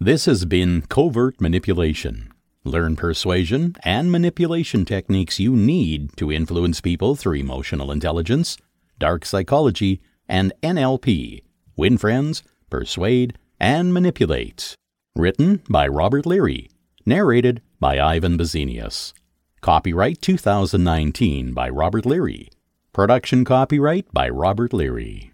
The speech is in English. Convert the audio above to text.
This has been Covert Manipulation. Learn persuasion and manipulation techniques you need to influence people through emotional intelligence, dark psychology, and NLP. Win friends, persuade, and manipulate. Written by Robert Leary. Narrated by Ivan Bazinius. Copyright 2019 by Robert Leary. Production copyright by Robert Leary.